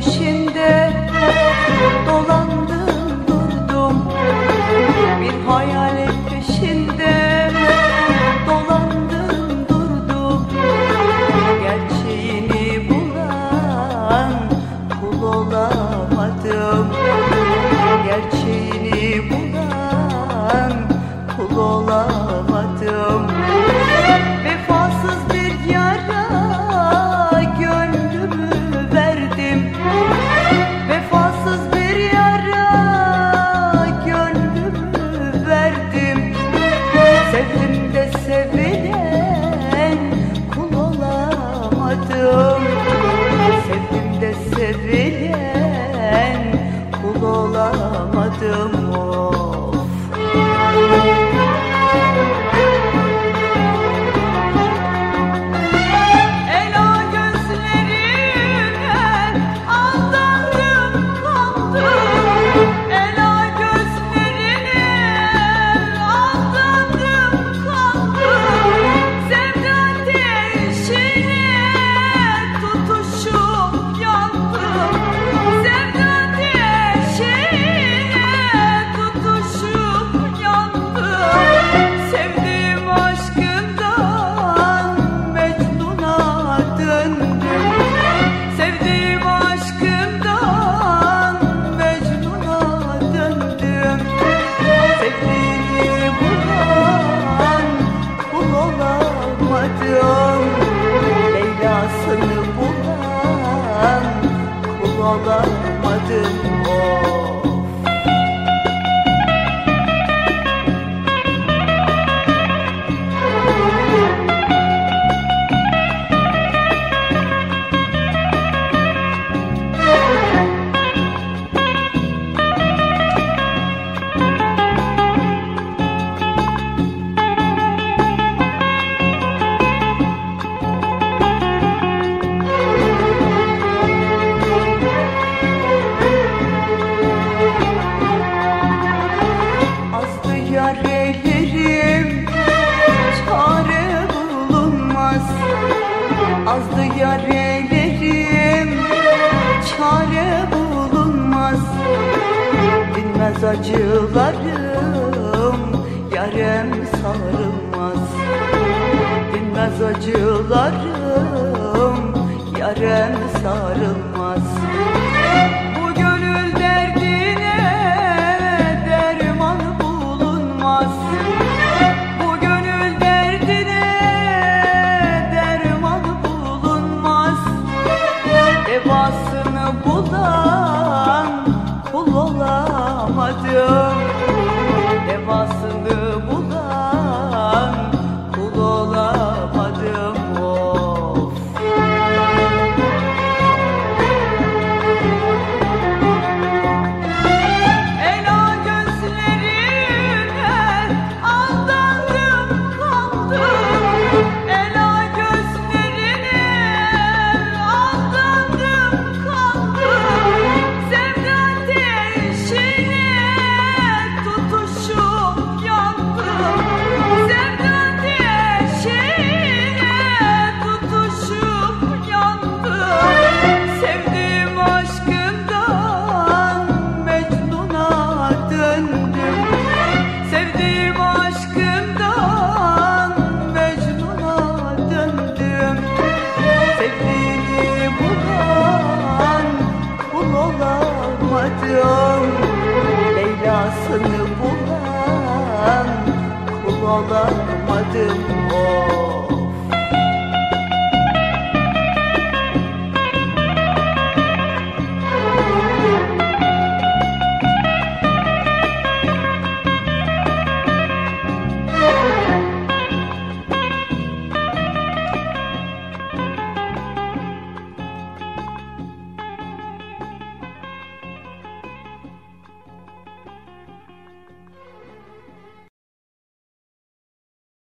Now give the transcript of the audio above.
谢。acım Leyla'sını bulan kul olamadım o acılarım yarem sarılmaz. Dinmez acılarım yarem sarılmaz. Bu gönül derdine derman bulunmaz. Bu gönül derdine derman bulunmaz. Devasını olamadım Leyla'sını bulan kul olamadım oh.